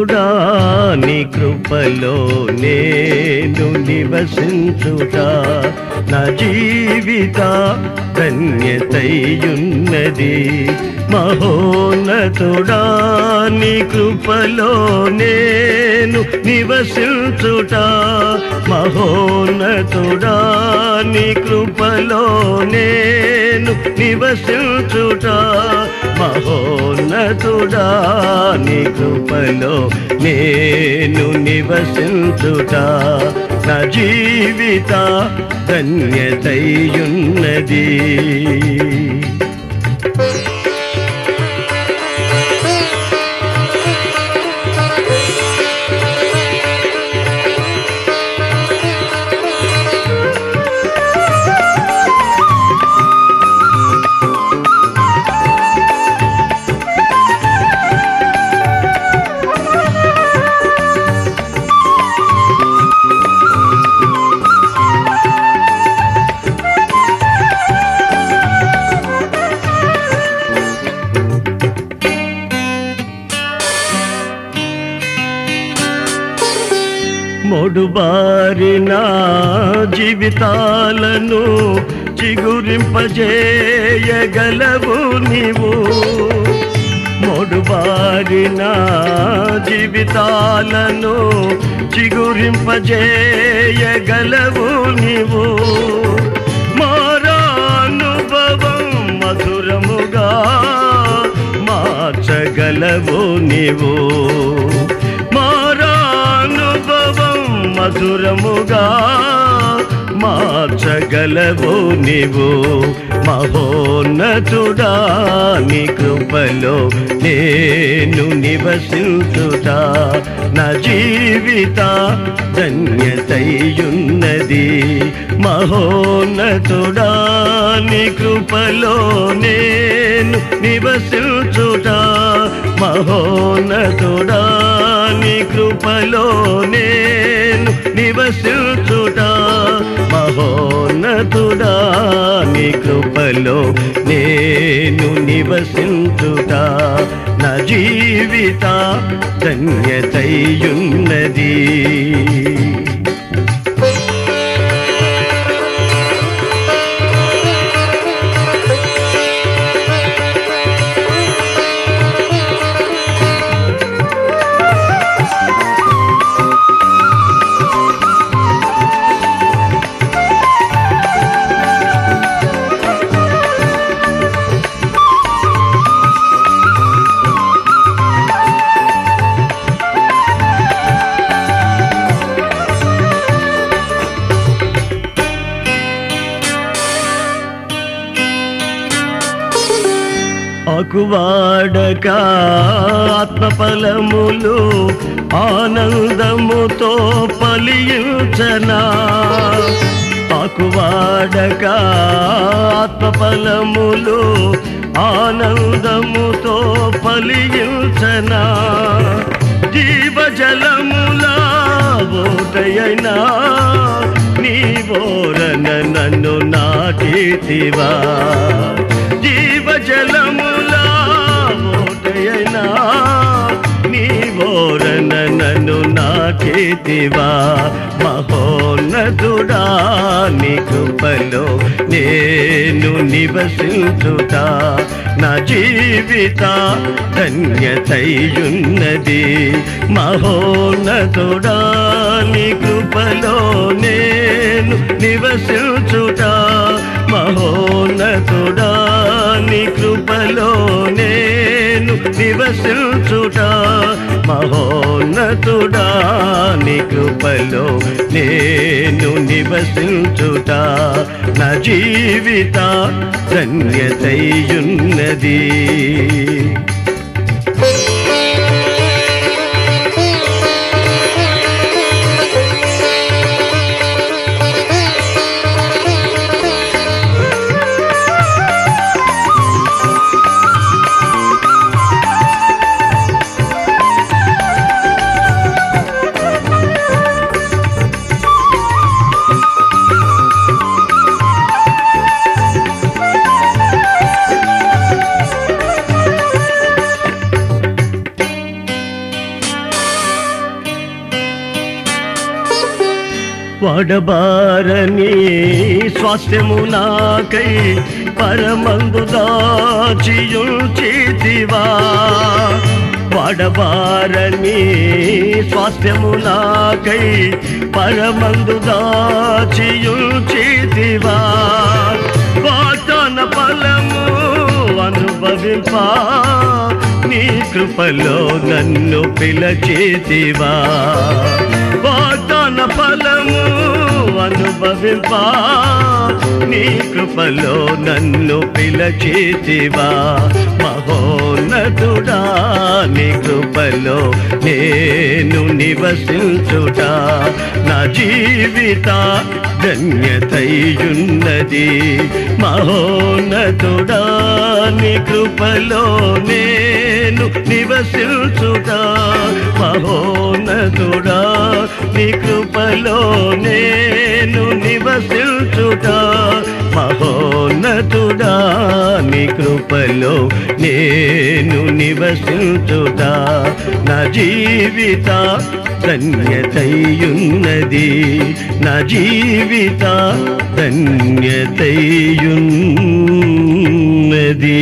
మహోన్నతుడా నీ కృపలో నేను నివసించుట. నా జీవిత ధన్యతయున్నది. మహోన్నతుడా నీ కృపలో నేను నివసించుట మహోన్నతుడా నీ కృపలో నేను నివసించుట మహోన్నతుడా నీ కృపలో నేను నివసించుట నా జీవిత ధన్యతయున్నది మొడుబారిన జీవితాలను చిగురింపజేయగలవు నీవు. మొడుబారిన జీవితాలను చిగురింపజేయగలవు నీవు. మారానుభవం మధురముగా మార్చగలవు నీవు. మధురముగా మార్చగలవు నీవు. మహోన్నతుడా నీ కృపలో నేను నివసించుతా. నా జీవిత ధన్యతయున్నది. మహోన్నతుడా నీ కృపలో నేను నివసించుతా. మహోన్నతుడా నీ కృపలో నేను నివసించుడా మహోన్నతుడా నీ కృపలో నేను నివసించుట. నా జీవిత ధన్యతయున్నది. ఆకువాడక ఆత్మఫలములు ఆనందముతో పలియుచనా ఆకువాడక ఆత్మఫలములు ఆనందముతో పలియుచనా జీవజలములా ఓటయైనా నీ ఓరన నన్ను నాటితివా. నీ ఓరన నన్ను నాటితివా మహోన్నతుడా నీ కృపలో నేను నివసించుతా. నా జీవిత ధన్యతయున్నది. మహోన్నతుడా నీ కృపలో నేను నివసించుట నీ కృపలో నేను నివసించుట నా జీవిత ధన్యతయున్నది. వాడబారని స్వాస్థ్యము నాకై పరమందు దాచియుచితివా వాడబారని స్వాస్థ్యము నాకై పరమందు దాచియుచితివా వాగ్దాన ఫలము అనుభవింపా. నీ కృపలో నన్ను పిలచేతివా. na palamu. అనుభవింపా నీ కృపలో నన్ను పిలచేతివా. మహోన్నతుడా నీ కృపలో నేను నివసించుటా. నా జీవిత ధన్యతయున్నది. మహోన్నతుడా నీ కృపలో నేను నివసించుటా. మహోన్నతుడా నీ కృపలో నేను మహోన్నతుడా మహోన్నతుడా నీ కృపలో నేను నివసించుట నా జీవిత ధన్యతయున్నది నా జీవిత ధన్యతయున్నది